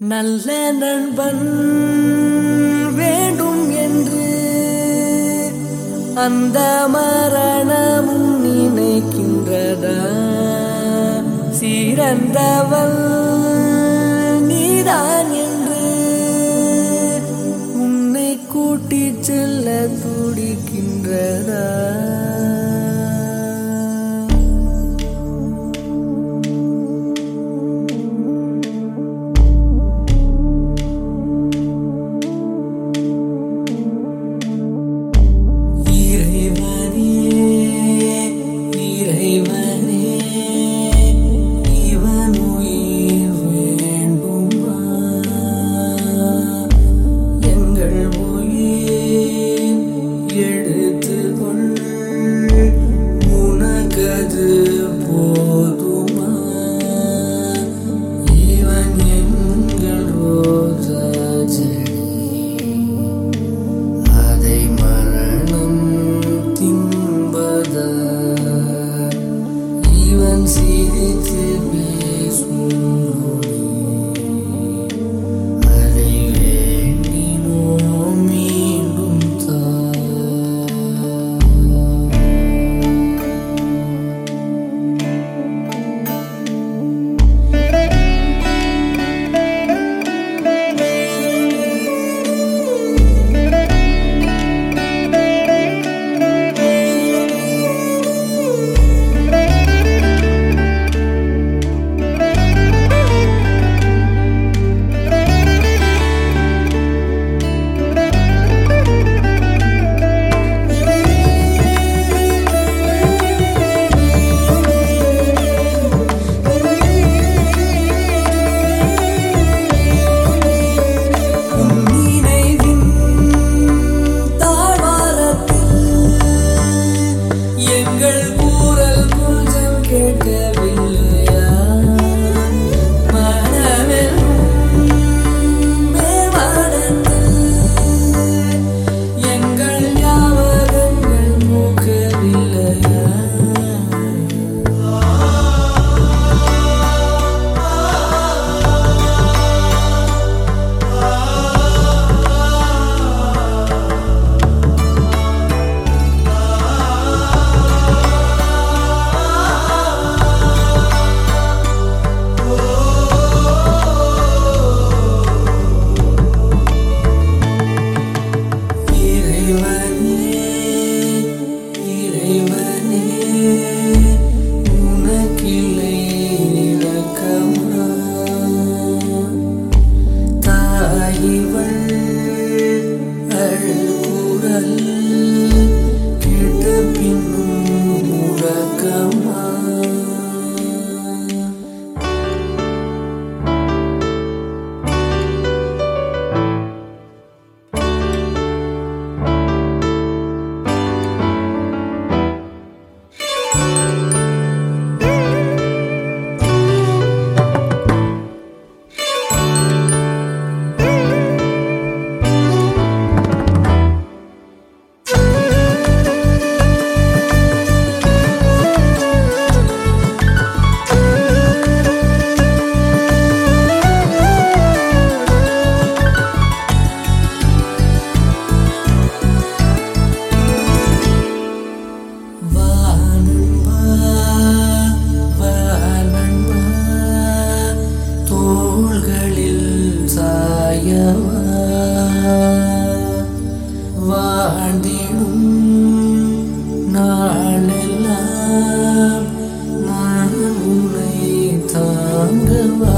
நல்ல நண்பன் வேண்டும் என்று அந்த மரணமும் நினைக்கின்றதா? சிறந்தவன் இவள் அழுகுரல் கேட்ட பின்னும் உறக்கமா மகளில் சாயவா? வாழ்ந்திடும் நாளெல்லாம் நான் உன்னை தாங்கவா?